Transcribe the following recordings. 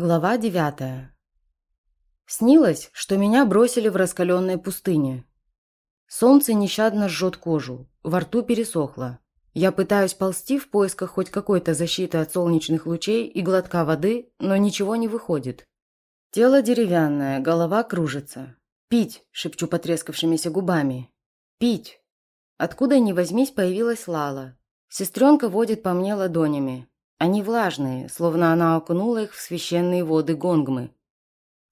Глава девятая. Снилось, что меня бросили в раскаленной пустыне. Солнце нещадно жжет кожу, во рту пересохло. Я пытаюсь ползти в поисках хоть какой-то защиты от солнечных лучей и глотка воды, но ничего не выходит. Тело деревянное, голова кружится. «Пить!» – шепчу потрескавшимися губами. «Пить!» Откуда ни возьмись появилась Лала. Сестренка водит по мне ладонями. Они влажные, словно она окунула их в священные воды гонгмы.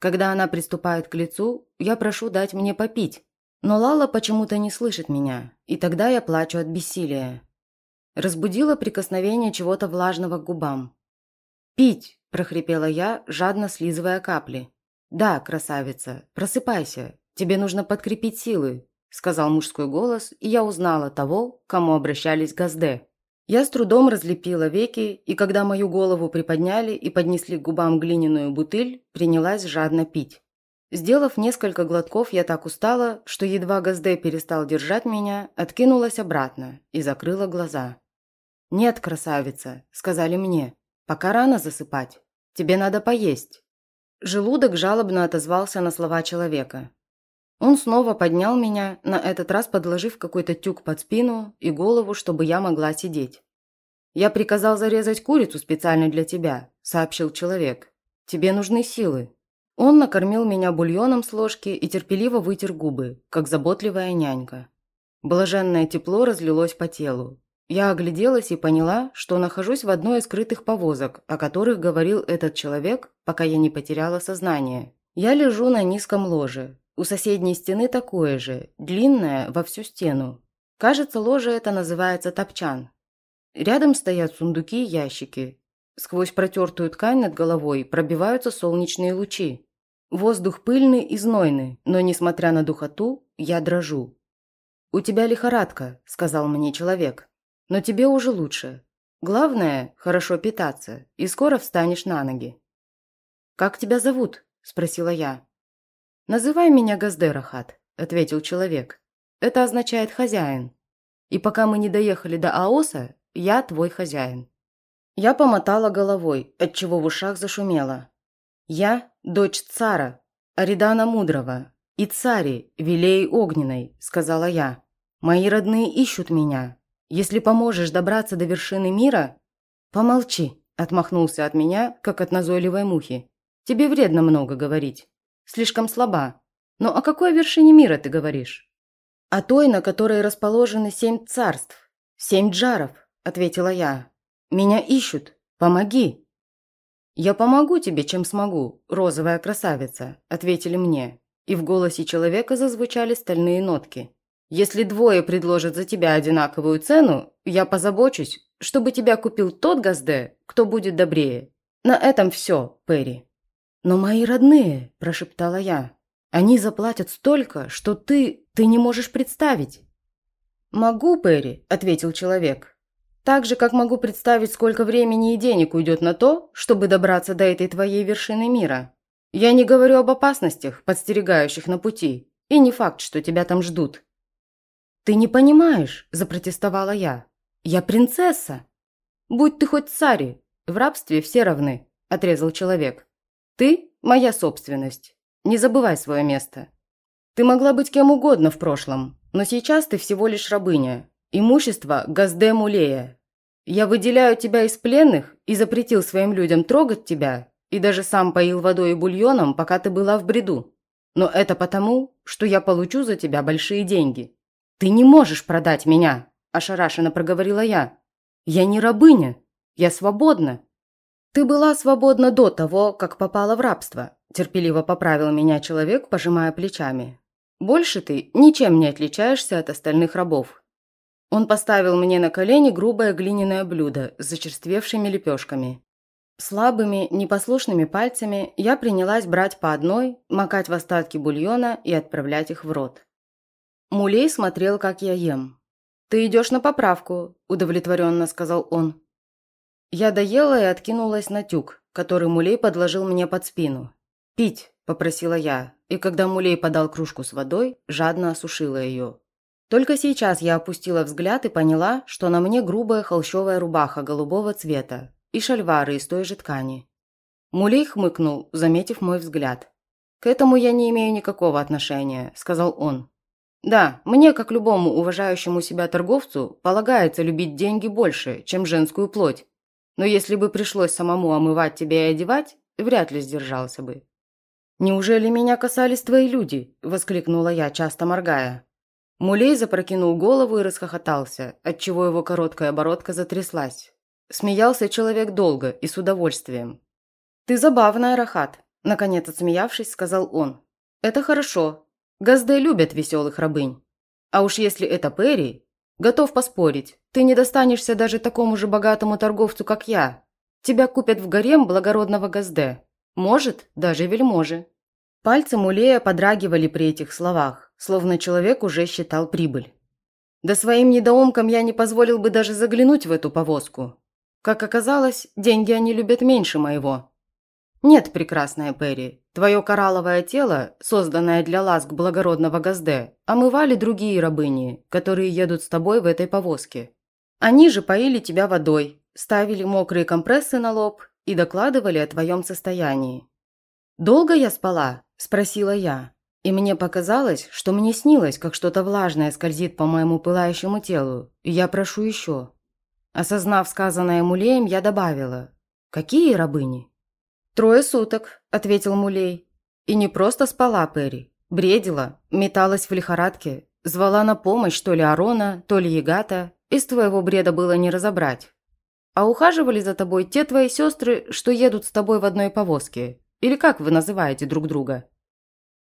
Когда она приступает к лицу, я прошу дать мне попить. Но Лала почему-то не слышит меня, и тогда я плачу от бессилия. Разбудило прикосновение чего-то влажного к губам. «Пить!» – прохрипела я, жадно слизывая капли. «Да, красавица, просыпайся. Тебе нужно подкрепить силы», – сказал мужской голос, и я узнала того, к кому обращались Газде. Я с трудом разлепила веки, и когда мою голову приподняли и поднесли к губам глиняную бутыль, принялась жадно пить. Сделав несколько глотков, я так устала, что едва Газде перестал держать меня, откинулась обратно и закрыла глаза. «Нет, красавица», – сказали мне, – «пока рано засыпать. Тебе надо поесть». Желудок жалобно отозвался на слова человека. Он снова поднял меня, на этот раз подложив какой-то тюк под спину и голову, чтобы я могла сидеть. «Я приказал зарезать курицу специально для тебя», – сообщил человек. «Тебе нужны силы». Он накормил меня бульоном с ложки и терпеливо вытер губы, как заботливая нянька. Блаженное тепло разлилось по телу. Я огляделась и поняла, что нахожусь в одной из скрытых повозок, о которых говорил этот человек, пока я не потеряла сознание. Я лежу на низком ложе, у соседней стены такое же, длинное во всю стену. Кажется, ложе это называется топчан. Рядом стоят сундуки и ящики. Сквозь протертую ткань над головой пробиваются солнечные лучи. Воздух пыльный и знойный, но, несмотря на духоту, я дрожу. «У тебя лихорадка», – сказал мне человек. «Но тебе уже лучше. Главное – хорошо питаться, и скоро встанешь на ноги». «Как тебя зовут?» – спросила я. «Называй меня Газдерахат», – ответил человек. «Это означает «хозяин». И пока мы не доехали до Аоса, я твой хозяин». Я помотала головой, отчего в ушах зашумело. «Я – дочь цара, Аридана Мудрого, и цари, Вилеи Огненной», – сказала я. «Мои родные ищут меня. Если поможешь добраться до вершины мира...» «Помолчи», – отмахнулся от меня, как от назойливой мухи. «Тебе вредно много говорить» слишком слаба. Но о какой вершине мира ты говоришь?» «О той, на которой расположены семь царств, семь джаров», – ответила я. «Меня ищут. Помоги». «Я помогу тебе, чем смогу, розовая красавица», – ответили мне. И в голосе человека зазвучали стальные нотки. «Если двое предложат за тебя одинаковую цену, я позабочусь, чтобы тебя купил тот Газде, кто будет добрее. На этом все, Перри». «Но мои родные», – прошептала я, – «они заплатят столько, что ты... ты не можешь представить». «Могу, Перри», – ответил человек. «Так же, как могу представить, сколько времени и денег уйдет на то, чтобы добраться до этой твоей вершины мира. Я не говорю об опасностях, подстерегающих на пути, и не факт, что тебя там ждут». «Ты не понимаешь», – запротестовала я. «Я принцесса». «Будь ты хоть цари, в рабстве все равны», – отрезал человек. Ты – моя собственность. Не забывай свое место. Ты могла быть кем угодно в прошлом, но сейчас ты всего лишь рабыня. Имущество Газде Мулея. Я выделяю тебя из пленных и запретил своим людям трогать тебя, и даже сам поил водой и бульоном, пока ты была в бреду. Но это потому, что я получу за тебя большие деньги. Ты не можешь продать меня, ошарашенно проговорила я. Я не рабыня, я свободна. «Ты была свободна до того, как попала в рабство», – терпеливо поправил меня человек, пожимая плечами. «Больше ты ничем не отличаешься от остальных рабов». Он поставил мне на колени грубое глиняное блюдо с зачерствевшими лепешками. Слабыми, непослушными пальцами я принялась брать по одной, макать в остатки бульона и отправлять их в рот. Мулей смотрел, как я ем. «Ты идешь на поправку», – удовлетворенно сказал он. Я доела и откинулась на тюк, который Мулей подложил мне под спину. «Пить», – попросила я, и когда Мулей подал кружку с водой, жадно осушила ее. Только сейчас я опустила взгляд и поняла, что на мне грубая холщовая рубаха голубого цвета и шальвары из той же ткани. Мулей хмыкнул, заметив мой взгляд. «К этому я не имею никакого отношения», – сказал он. «Да, мне, как любому уважающему себя торговцу, полагается любить деньги больше, чем женскую плоть. Но если бы пришлось самому омывать тебя и одевать, вряд ли сдержался бы». «Неужели меня касались твои люди?» – воскликнула я, часто моргая. Мулей запрокинул голову и расхохотался, отчего его короткая бородка затряслась. Смеялся человек долго и с удовольствием. «Ты забавная, Рахат», – наконец отсмеявшись, сказал он. «Это хорошо, Газды любят веселых рабынь. А уж если это Перри, готов поспорить, ты не достанешься даже такому же богатому торговцу, как я. Тебя купят в гарем благородного Газде. Может, даже вельможи». Пальцы Мулея подрагивали при этих словах, словно человек уже считал прибыль. Да своим недоумкам я не позволил бы даже заглянуть в эту повозку. Как оказалось, деньги они любят меньше моего. «Нет, прекрасная Перри, твое коралловое тело, созданное для ласк благородного Газде, омывали другие рабыни, которые едут с тобой в этой повозке. Они же поили тебя водой, ставили мокрые компрессы на лоб и докладывали о твоем состоянии. «Долго я спала?» – спросила я. И мне показалось, что мне снилось, как что-то влажное скользит по моему пылающему телу, и я прошу еще. Осознав сказанное Мулеем, я добавила «Какие рабыни?» «Трое суток», – ответил Мулей. И не просто спала Перри. Бредила, металась в лихорадке, звала на помощь то ли Арона, то ли Ягата. Из твоего бреда было не разобрать. А ухаживали за тобой те твои сестры, что едут с тобой в одной повозке. Или как вы называете друг друга?»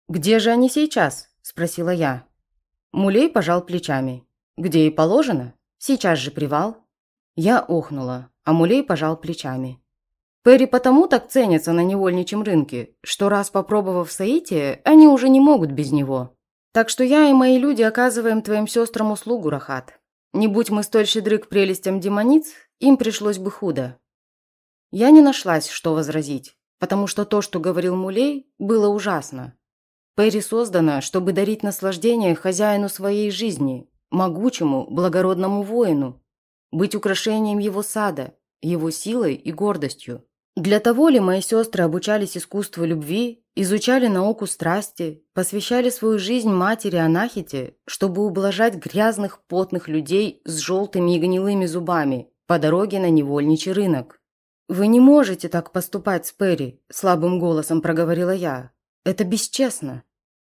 «Где же они сейчас?» – спросила я. Мулей пожал плечами. «Где и положено? Сейчас же привал». Я охнула, а Мулей пожал плечами. Перри потому так ценятся на невольничьем рынке, что раз попробовав соитие, они уже не могут без него. Так что я и мои люди оказываем твоим сестрам услугу, Рахат. Не будь мы столь щедры к прелестям демониц, им пришлось бы худо. Я не нашлась, что возразить, потому что то, что говорил Мулей, было ужасно. Перри создана, чтобы дарить наслаждение хозяину своей жизни, могучему, благородному воину, быть украшением его сада, его силой и гордостью. Для того ли мои сестры обучались искусству любви, изучали науку страсти, посвящали свою жизнь матери Анахите, чтобы ублажать грязных потных людей с желтыми и гнилыми зубами по дороге на невольничий рынок? «Вы не можете так поступать с Перри», – слабым голосом проговорила я. «Это бесчестно».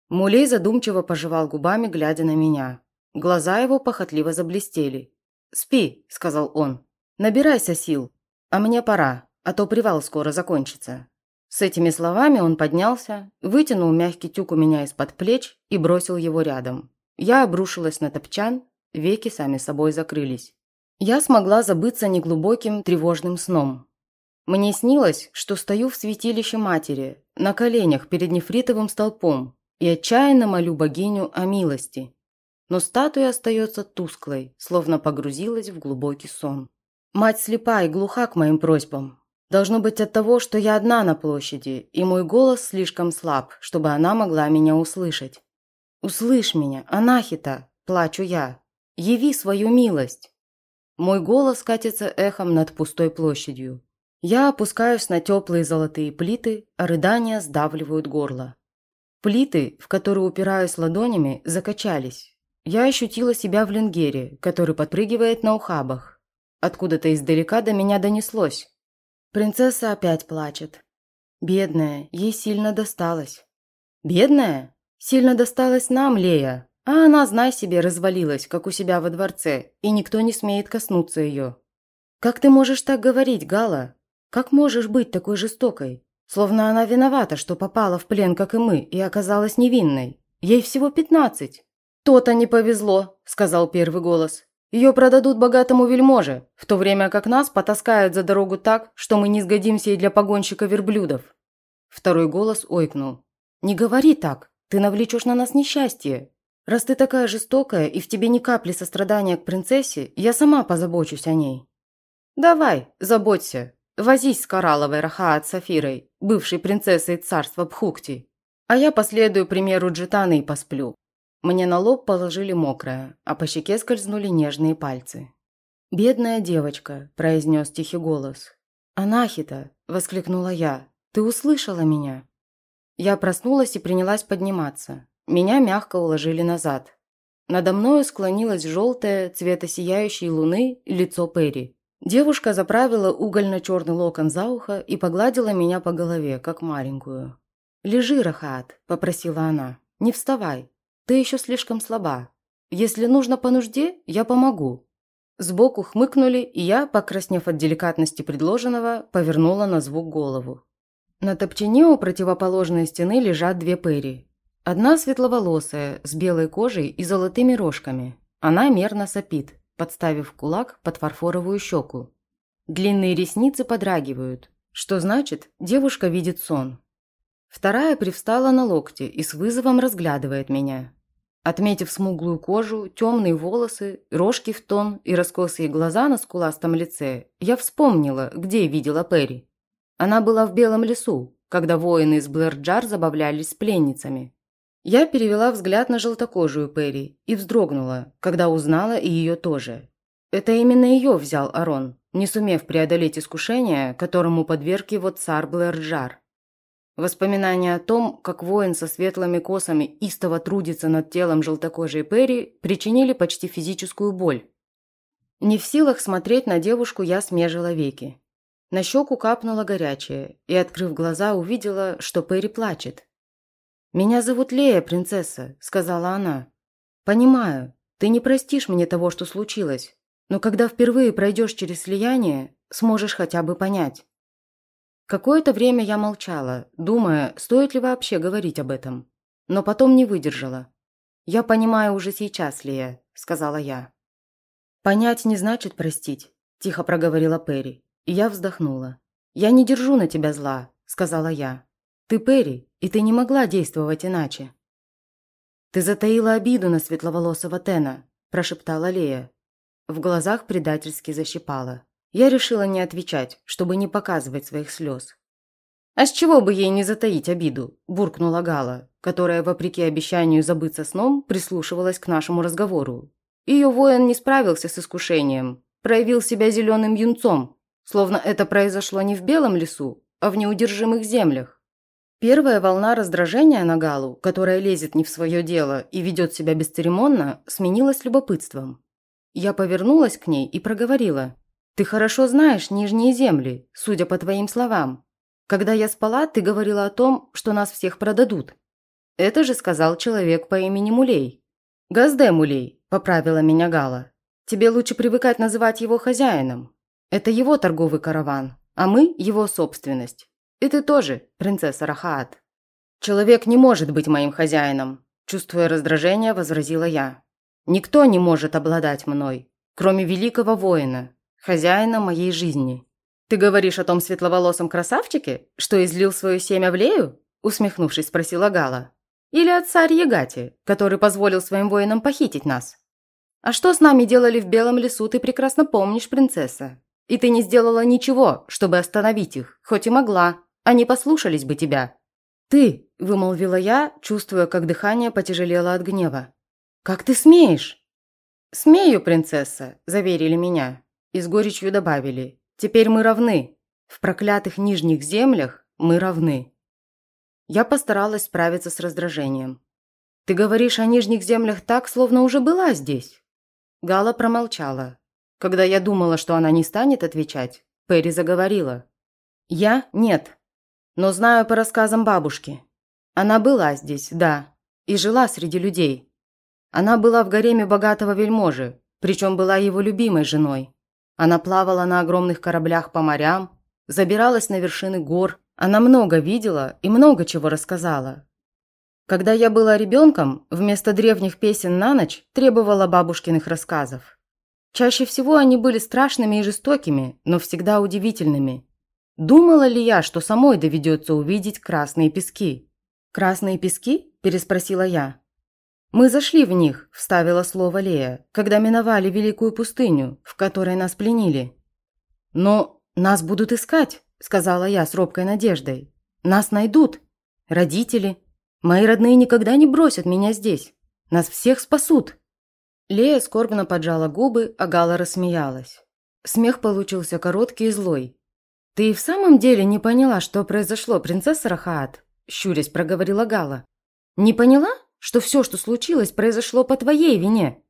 Мулей задумчиво пожевал губами, глядя на меня. Глаза его похотливо заблестели. «Спи», – сказал он. «Набирайся сил. А мне пора а то привал скоро закончится». С этими словами он поднялся, вытянул мягкий тюк у меня из-под плеч и бросил его рядом. Я обрушилась на топчан, веки сами собой закрылись. Я смогла забыться неглубоким тревожным сном. Мне снилось, что стою в святилище матери, на коленях перед нефритовым столпом и отчаянно молю богиню о милости. Но статуя остается тусклой, словно погрузилась в глубокий сон. Мать слепа и глуха к моим просьбам, Должно быть от того, что я одна на площади, и мой голос слишком слаб, чтобы она могла меня услышать. «Услышь меня, Анахита!» – плачу я. «Яви свою милость!» Мой голос катится эхом над пустой площадью. Я опускаюсь на теплые золотые плиты, а рыдания сдавливают горло. Плиты, в которые упираюсь ладонями, закачались. Я ощутила себя в ленгере, который подпрыгивает на ухабах. Откуда-то издалека до меня донеслось. Принцесса опять плачет. Бедная, ей сильно досталось. Бедная? Сильно досталось нам, Лея. А она, знай себе, развалилась, как у себя во дворце, и никто не смеет коснуться ее. Как ты можешь так говорить, Гала? Как можешь быть такой жестокой? Словно она виновата, что попала в плен, как и мы, и оказалась невинной. Ей всего пятнадцать. «То-то не повезло», – сказал первый голос. Ее продадут богатому вельможе, в то время как нас потаскают за дорогу так, что мы не сгодимся и для погонщика верблюдов». Второй голос ойкнул. «Не говори так, ты навлечешь на нас несчастье. Раз ты такая жестокая и в тебе ни капли сострадания к принцессе, я сама позабочусь о ней». «Давай, заботься. Возись с Коралловой Рахаат Сафирой, бывшей принцессой царства Пхукти. А я последую примеру Джитаны и посплю. Мне на лоб положили мокрое, а по щеке скользнули нежные пальцы. «Бедная девочка», – произнес тихий голос. «Анахита!» – воскликнула я. Ты услышала меня?» Я проснулась и принялась подниматься. Меня мягко уложили назад. Надо мною склонилось желтое, цвета сияющей луны, лицо Перри. Девушка заправила угольно-черный локон за ухо и погладила меня по голове, как маленькую. «Лежи, Рахат», – попросила она. «Не вставай. Ты еще слишком слаба. Если нужно по нужде, я помогу». Сбоку хмыкнули, и я, покраснев от деликатности предложенного, повернула на звук голову. На топчине у противоположной стены лежат две Перри. Одна светловолосая, с белой кожей и золотыми рожками. Она мерно сопит, подставив кулак под фарфоровую щеку. Длинные ресницы подрагивают, что значит, девушка видит сон. Вторая привстала на локте и с вызовом разглядывает меня. Отметив смуглую кожу, темные волосы, рожки в тон и раскосые глаза на скуластом лице, я вспомнила, где видела Перри. Она была в Белом лесу, когда воины из Блэрджар забавлялись с пленницами. Я перевела взгляд на желтокожую Перри и вздрогнула, когда узнала и ее тоже. Это именно ее взял Арон, не сумев преодолеть искушение, которому подверг его царь Блэрджар. Воспоминания о том, как воин со светлыми косами истово трудится над телом желтокожей Перри, причинили почти физическую боль. Не в силах смотреть на девушку, я смежила веки. На щеку капнуло горячее, и, открыв глаза, увидела, что Перри плачет. «Меня зовут Лея, принцесса», – сказала она. «Понимаю, ты не простишь мне того, что случилось, но когда впервые пройдешь через слияние, сможешь хотя бы понять». Какое-то время я молчала, думая, стоит ли вообще говорить об этом. Но потом не выдержала. «Я понимаю уже сейчас, Лия», – сказала я. «Понять не значит простить», – тихо проговорила Перри. И я вздохнула. «Я не держу на тебя зла», – сказала я. «Ты Перри, и ты не могла действовать иначе». «Ты затаила обиду на светловолосого Тена», – прошептала Лея. В глазах предательски защипала. Я решила не отвечать, чтобы не показывать своих слез. «А с чего бы ей не затаить обиду?» – буркнула Гала, которая, вопреки обещанию забыться сном, прислушивалась к нашему разговору. Ее воин не справился с искушением, проявил себя зеленым юнцом, словно это произошло не в Белом лесу, а в неудержимых землях. Первая волна раздражения на Галу, которая лезет не в свое дело и ведет себя бесцеремонно, сменилась любопытством. Я повернулась к ней и проговорила – ты хорошо знаешь нижние земли, судя по твоим словам. Когда я спала, ты говорила о том, что нас всех продадут. Это же сказал человек по имени Мулей. Газде Мулей, поправила меня Гала. Тебе лучше привыкать называть его хозяином. Это его торговый караван, а мы – его собственность. И ты тоже, принцесса Рахаат. Человек не может быть моим хозяином, чувствуя раздражение, возразила я. Никто не может обладать мной, кроме великого воина, хозяина моей жизни. Ты говоришь о том светловолосом красавчике, что излил свое семя в Лею? Усмехнувшись, спросила Гала. Или от царь Ягати, который позволил своим воинам похитить нас? А что с нами делали в Белом лесу, ты прекрасно помнишь, принцесса. И ты не сделала ничего, чтобы остановить их, хоть и могла. Они послушались бы тебя. Ты, вымолвила я, чувствуя, как дыхание потяжелело от гнева. Как ты смеешь? Смею, принцесса, заверили меня и с горечью добавили «Теперь мы равны. В проклятых нижних землях мы равны». Я постаралась справиться с раздражением. «Ты говоришь о нижних землях так, словно уже была здесь». Гала промолчала. Когда я думала, что она не станет отвечать, Перри заговорила. «Я – нет. Но знаю по рассказам бабушки. Она была здесь, да, и жила среди людей. Она была в гареме богатого вельможи, причем была его любимой женой. Она плавала на огромных кораблях по морям, забиралась на вершины гор. Она много видела и много чего рассказала. Когда я была ребенком, вместо древних песен на ночь требовала бабушкиных рассказов. Чаще всего они были страшными и жестокими, но всегда удивительными. Думала ли я, что самой доведется увидеть красные пески? «Красные пески?» – переспросила я. «Мы зашли в них», – вставила слово Лея, «когда миновали великую пустыню, в которой нас пленили». «Но нас будут искать», – сказала я с робкой надеждой. «Нас найдут. Родители. Мои родные никогда не бросят меня здесь. Нас всех спасут». Лея скорбно поджала губы, а Гала рассмеялась. Смех получился короткий и злой. «Ты и в самом деле не поняла, что произошло, принцесса Рахаат?» – щурясь проговорила Гала. «Не поняла, что все, что случилось, произошло по твоей вине?»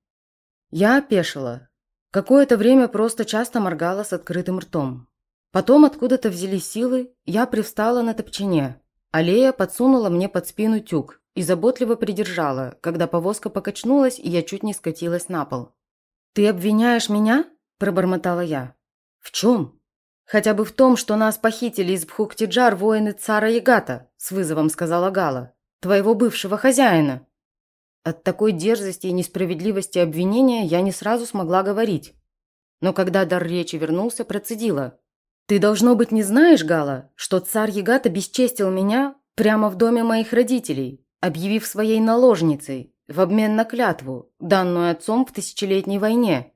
Я опешила. Какое-то время просто часто моргала с открытым ртом. Потом откуда-то взялись силы, я привстала на топчине. Аллея подсунула мне под спину тюк и заботливо придержала, когда повозка покачнулась, и я чуть не скатилась на пол. «Ты обвиняешь меня?» – пробормотала я. «В чем?» «Хотя бы в том, что нас похитили из Бхуктиджар воины цара Ягата», – с вызовом сказала Гала. «Твоего бывшего хозяина». От такой дерзости и несправедливости обвинения я не сразу смогла говорить. Но когда дар речи вернулся, процедила. «Ты, должно быть, не знаешь, Гала, что царь Ягат обесчестил меня прямо в доме моих родителей, объявив своей наложницей, в обмен на клятву, данную отцом в тысячелетней войне.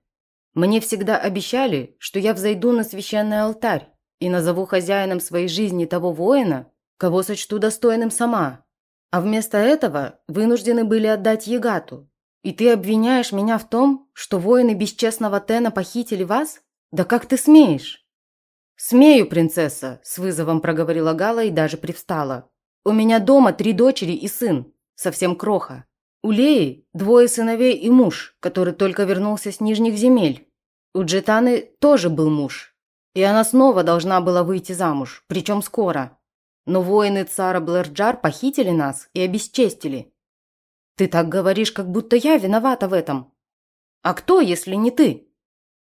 Мне всегда обещали, что я взойду на священный алтарь и назову хозяином своей жизни того воина, кого сочту достойным сама, а вместо этого вынуждены были отдать Ягату. И ты обвиняешь меня в том, что воины бесчестного Тена похитили вас? Да как ты смеешь?» «Смею, принцесса», – с вызовом проговорила Гала и даже привстала. «У меня дома три дочери и сын, совсем кроха. У Леи двое сыновей и муж, который только вернулся с Нижних земель. У Джетаны тоже был муж, и она снова должна была выйти замуж, причем скоро. Но воины цара Блэрджар похитили нас и обесчестили. Ты так говоришь, как будто я виновата в этом. А кто, если не ты?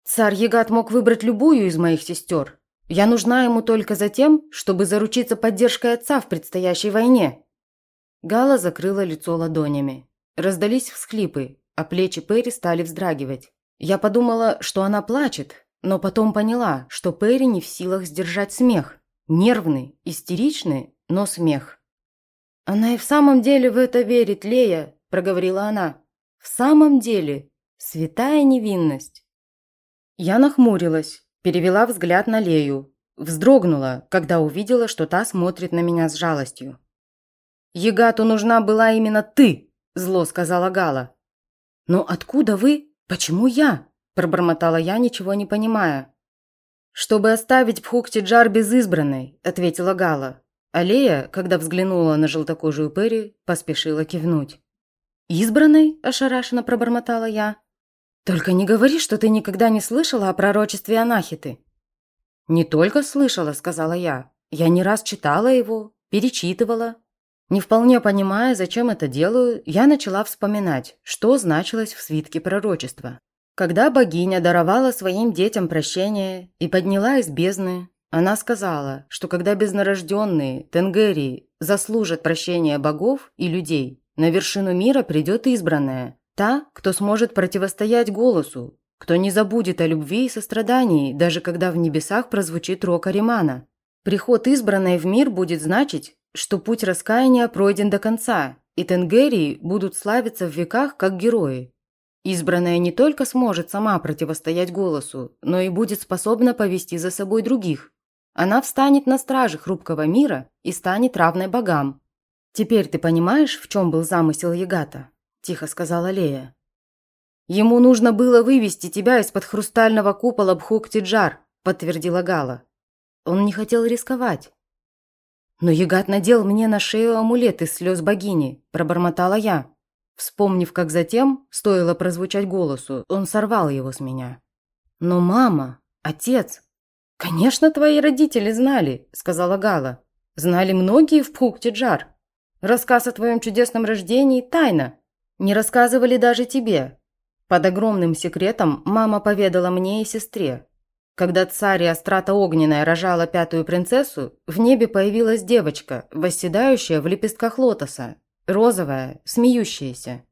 Царь Ягат мог выбрать любую из моих сестер. Я нужна ему только за тем, чтобы заручиться поддержкой отца в предстоящей войне. Гала закрыла лицо ладонями. Раздались всхлипы, а плечи Перри стали вздрагивать. Я подумала, что она плачет, но потом поняла, что Перри не в силах сдержать смех. Нервный, истеричный, но смех. «Она и в самом деле в это верит, Лея», – проговорила она. «В самом деле. Святая невинность». Я нахмурилась, перевела взгляд на Лею, вздрогнула, когда увидела, что та смотрит на меня с жалостью. «Егату нужна была именно ты», – зло сказала Гала. «Но откуда вы? Почему я?» – пробормотала я, ничего не понимая. «Чтобы оставить Пхуктиджар без избранной», – ответила Гала. Алея, когда взглянула на желтокожую Перри, поспешила кивнуть. «Избранной?» – ошарашенно пробормотала я. «Только не говори, что ты никогда не слышала о пророчестве Анахиты». «Не только слышала», – сказала я. «Я не раз читала его, перечитывала». Не вполне понимая, зачем это делаю, я начала вспоминать, что значилось в свитке пророчества. Когда богиня даровала своим детям прощение и подняла из бездны, она сказала, что когда безнарожденные Тенгерии заслужат прощения богов и людей, на вершину мира придет избранная, та, кто сможет противостоять голосу, кто не забудет о любви и сострадании, даже когда в небесах прозвучит рок Аримана. Приход избранной в мир будет значить, что путь раскаяния пройден до конца, и Тенгерии будут славиться в веках как герои, Избранная не только сможет сама противостоять голосу, но и будет способна повести за собой других. Она встанет на страже хрупкого мира и станет равной богам. «Теперь ты понимаешь, в чем был замысел Ягата?» – тихо сказала Лея. «Ему нужно было вывести тебя из-под хрустального купола Бхуктиджар», – подтвердила Гала. Он не хотел рисковать. «Но Ягат надел мне на шею амулет из слез богини», – пробормотала я. Вспомнив, как затем, стоило прозвучать голосу, он сорвал его с меня. «Но мама, отец...» «Конечно, твои родители знали», – сказала Гала. «Знали многие в Пхуктиджар. Рассказ о твоем чудесном рождении – тайна. Не рассказывали даже тебе. Под огромным секретом мама поведала мне и сестре. Когда царь Астрата Огненная рожала пятую принцессу, в небе появилась девочка, восседающая в лепестках лотоса, розовая, смеющаяся.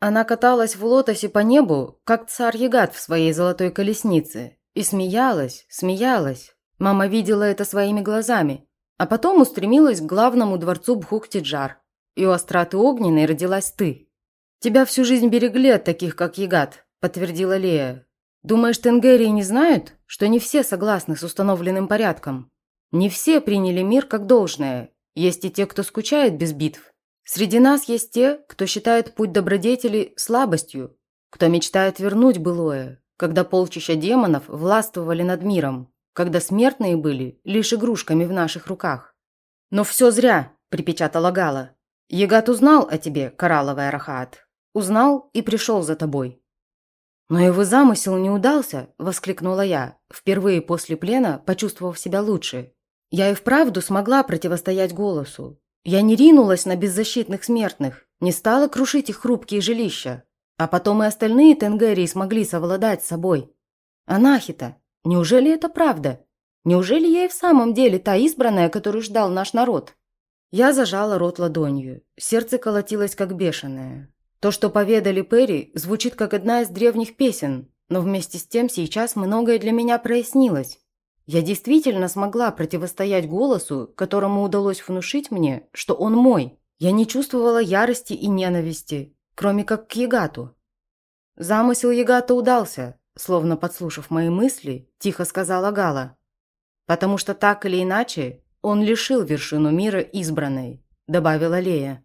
Она каталась в лотосе по небу, как царь Ягат в своей золотой колеснице, и смеялась, смеялась. Мама видела это своими глазами, а потом устремилась к главному дворцу Бхуктиджар. И у Астраты Огненной родилась ты. Тебя всю жизнь берегли от таких, как Ягат, подтвердила Лея. Думаешь, Тенгерии не знают, что не все согласны с установленным порядком? Не все приняли мир как должное. Есть и те, кто скучает без битв. Среди нас есть те, кто считает путь добродетели слабостью, кто мечтает вернуть былое, когда полчища демонов властвовали над миром, когда смертные были лишь игрушками в наших руках. Но все зря, припечатала Гала. Егат узнал о тебе, коралловая Рахат. Узнал и пришел за тобой. «Но его замысел не удался!» – воскликнула я, впервые после плена почувствовав себя лучше. Я и вправду смогла противостоять голосу. Я не ринулась на беззащитных смертных, не стала крушить их хрупкие жилища. А потом и остальные Тенгерии смогли совладать с собой. Анахита, неужели это правда? Неужели я и в самом деле та избранная, которую ждал наш народ? Я зажала рот ладонью. Сердце колотилось как бешеное. То, что поведали Перри, звучит как одна из древних песен, но вместе с тем сейчас многое для меня прояснилось. Я действительно смогла противостоять голосу, которому удалось внушить мне, что он мой. Я не чувствовала ярости и ненависти, кроме как к Ягату. Замысел Ягата удался, словно подслушав мои мысли, тихо сказала Гала. Потому что так или иначе он лишил вершину мира избранной, добавила Лея.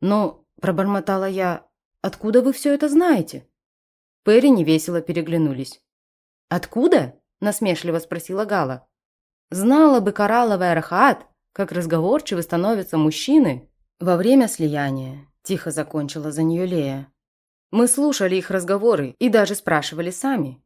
Но Пробормотала я. «Откуда вы все это знаете?» Перри невесело переглянулись. «Откуда?» – насмешливо спросила Гала. «Знала бы коралловая Рахат, как разговорчивы становятся мужчины во время слияния», – тихо закончила за нее Лея. «Мы слушали их разговоры и даже спрашивали сами.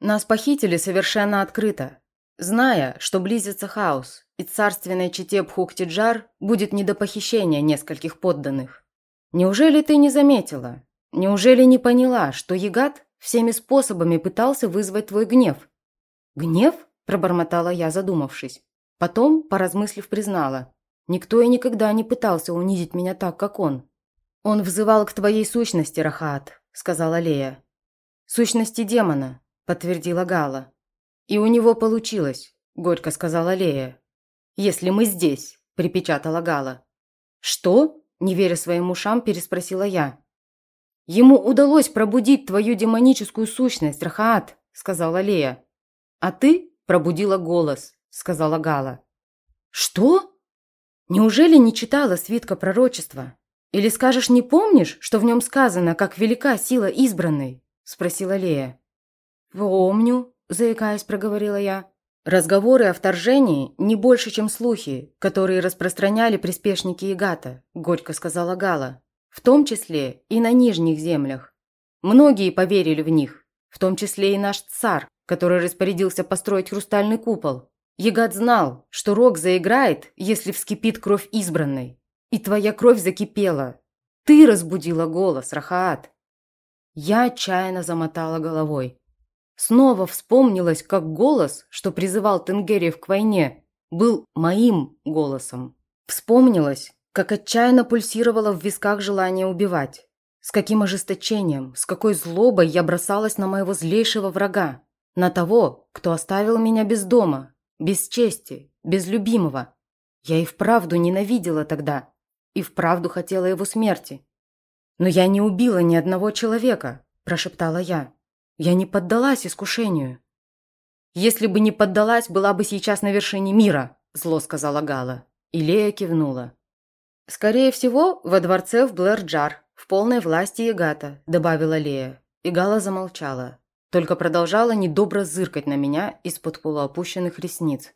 Нас похитили совершенно открыто, зная, что близится хаос, и царственной чете Пхуктиджар будет не до похищения нескольких подданных. Неужели ты не заметила? Неужели не поняла, что Ягат всеми способами пытался вызвать твой гнев? Гнев? Пробормотала я, задумавшись. Потом, поразмыслив, признала. Никто и никогда не пытался унизить меня так, как он. Он взывал к твоей сущности, Рахат, сказала Лея. Сущности демона, подтвердила Гала. И у него получилось, горько сказала Лея. Если мы здесь, припечатала Гала. Что? Не веря своим ушам, переспросила я. «Ему удалось пробудить твою демоническую сущность, Рахаат», – сказала Лея. «А ты пробудила голос», – сказала Гала. «Что? Неужели не читала свитка пророчества? Или скажешь, не помнишь, что в нем сказано, как велика сила избранной?» – спросила Лея. «Помню», – заикаясь, проговорила я. Разговоры о вторжении не больше, чем слухи, которые распространяли приспешники Игата, горько сказала Гала, в том числе и на нижних землях. Многие поверили в них, в том числе и наш царь, который распорядился построить хрустальный купол. Егат знал, что рог заиграет, если вскипит кровь избранной. И твоя кровь закипела. Ты разбудила голос, Рахаат. Я отчаянно замотала головой. Снова вспомнилось, как голос, что призывал Тенгериев к войне, был моим голосом. Вспомнилось, как отчаянно пульсировало в висках желание убивать. С каким ожесточением, с какой злобой я бросалась на моего злейшего врага. На того, кто оставил меня без дома, без чести, без любимого. Я и вправду ненавидела тогда. И вправду хотела его смерти. «Но я не убила ни одного человека», – прошептала я. Я не поддалась искушению. «Если бы не поддалась, была бы сейчас на вершине мира», – зло сказала Гала. И Лея кивнула. «Скорее всего, во дворце в Блэр-Джар, в полной власти Ягата», – добавила Лея. И Гала замолчала, только продолжала недобро зыркать на меня из-под полуопущенных ресниц.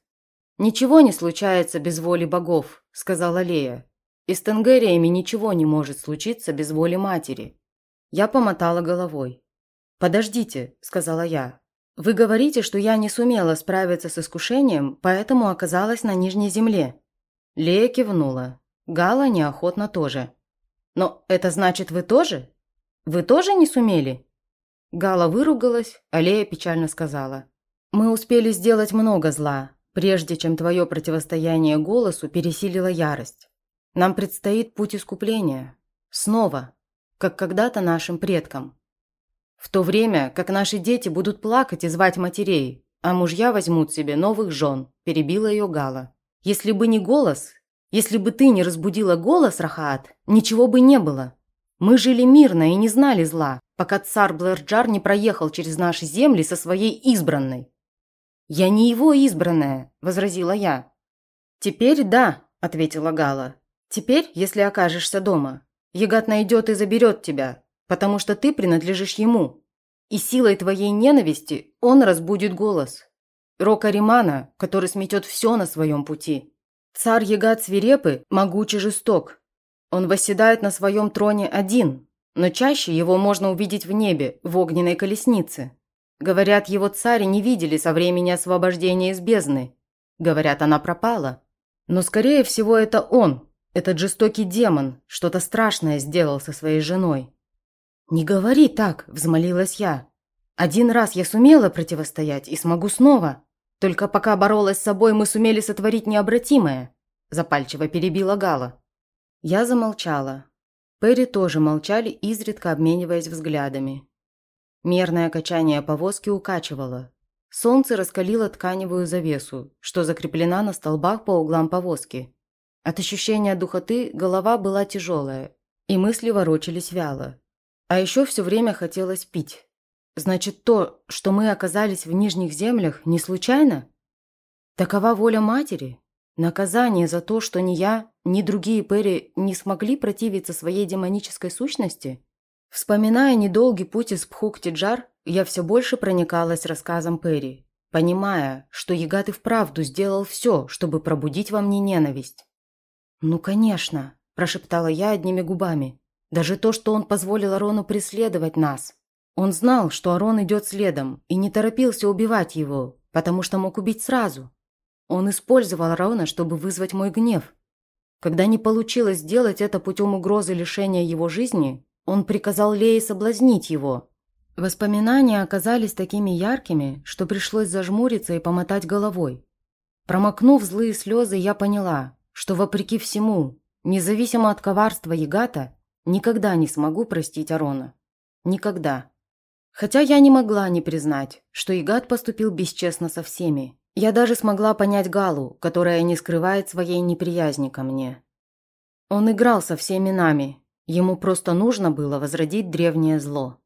«Ничего не случается без воли богов», – сказала Лея. «И с Тенгериями ничего не может случиться без воли матери». Я помотала головой. «Подождите», – сказала я. «Вы говорите, что я не сумела справиться с искушением, поэтому оказалась на Нижней Земле». Лея кивнула. Гала неохотно тоже. «Но это значит, вы тоже? Вы тоже не сумели?» Гала выругалась, а Лея печально сказала. «Мы успели сделать много зла, прежде чем твое противостояние голосу пересилило ярость. Нам предстоит путь искупления. Снова, как когда-то нашим предкам. В то время, как наши дети будут плакать и звать матерей, а мужья возьмут себе новых жен, перебила ее Гала. Если бы не голос, если бы ты не разбудила голос, Рахаат, ничего бы не было. Мы жили мирно и не знали зла, пока царь Блэрджар не проехал через наши земли со своей избранной. «Я не его избранная», – возразила я. «Теперь да», – ответила Гала. «Теперь, если окажешься дома, Ягат найдет и заберет тебя, потому что ты принадлежишь ему. И силой твоей ненависти он разбудит голос. Рока Римана, который сметет все на своем пути. Царь Ягат свирепый, могучий жесток. Он восседает на своем троне один, но чаще его можно увидеть в небе, в огненной колеснице. Говорят, его цари не видели со времени освобождения из бездны. Говорят, она пропала. Но, скорее всего, это он, этот жестокий демон, что-то страшное сделал со своей женой. «Не говори так», – взмолилась я. «Один раз я сумела противостоять и смогу снова. Только пока боролась с собой, мы сумели сотворить необратимое», – запальчиво перебила Гала. Я замолчала. Перри тоже молчали, изредка обмениваясь взглядами. Мерное качание повозки укачивало. Солнце раскалило тканевую завесу, что закреплена на столбах по углам повозки. От ощущения духоты голова была тяжелая, и мысли ворочались вяло. А еще все время хотелось пить. Значит, то, что мы оказались в Нижних землях, не случайно? Такова воля матери? Наказание за то, что ни я, ни другие Перри не смогли противиться своей демонической сущности? Вспоминая недолгий путь из Пхук-Тиджар, я все больше проникалась рассказом Перри, понимая, что Ягат и вправду сделал все, чтобы пробудить во мне ненависть. «Ну, конечно», – прошептала я одними губами. «Даже то, что он позволил Арону преследовать нас. Он знал, что Арон идет следом, и не торопился убивать его, потому что мог убить сразу. Он использовал Рауна, чтобы вызвать мой гнев. Когда не получилось сделать это путем угрозы лишения его жизни, он приказал Лее соблазнить его. Воспоминания оказались такими яркими, что пришлось зажмуриться и помотать головой. Промокнув злые слезы, я поняла, что вопреки всему, независимо от коварства Ягата, никогда не смогу простить Арона. Никогда. Хотя я не могла не признать, что Ягат поступил бесчестно со всеми, я даже смогла понять Галу, которая не скрывает своей неприязни ко мне. Он играл со всеми нами. Ему просто нужно было возродить древнее зло.